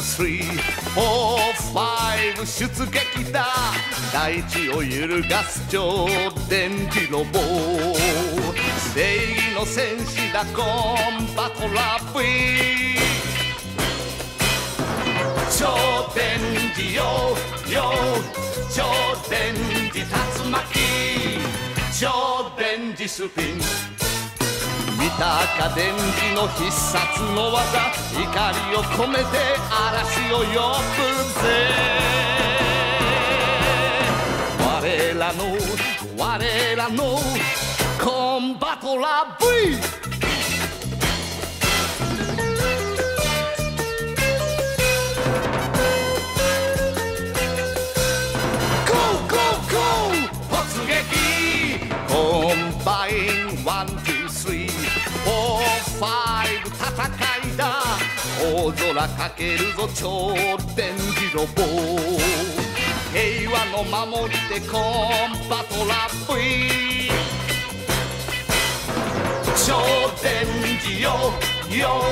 three four five 出撃だ。大地を揺るがす超電磁ロボ正義の戦士だコンバトラー超電磁ヨーヨー超電磁竜巻。超電磁スピン。見たか電磁の必殺の技怒りを込めて嵐を呼ぶぜ。我らの我らのコンバトラ V フォーファイブ戦いだ大空かけるぞ超電磁ロボ平和の守り手コンバトラー V 超電磁ヨーヨー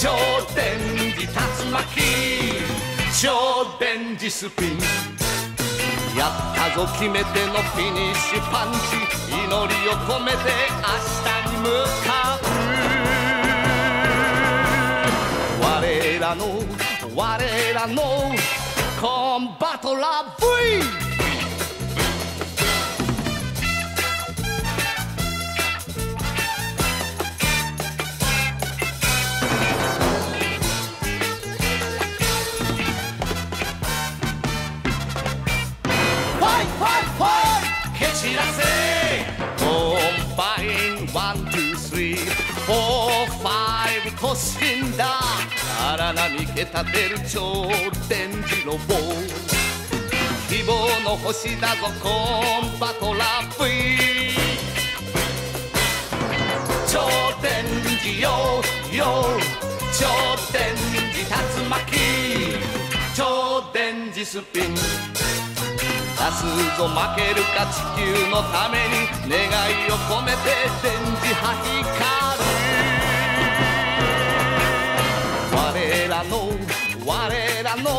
超電磁竜巻超電磁スピンやったぞ決め手のフィニッシュパンチ祈りを込めて明日に向かう。我らの我らのコンバトラブ蹴散らせ combine one two three four five 突進だ荒波蹴立てる超電磁ロボ希望の星だぞコンバトラー V 超電磁ヨーヨー超電磁竜巻。超電磁スピン。すぞ負けるか地球のために願いを込めて電磁波光る。我らの我らの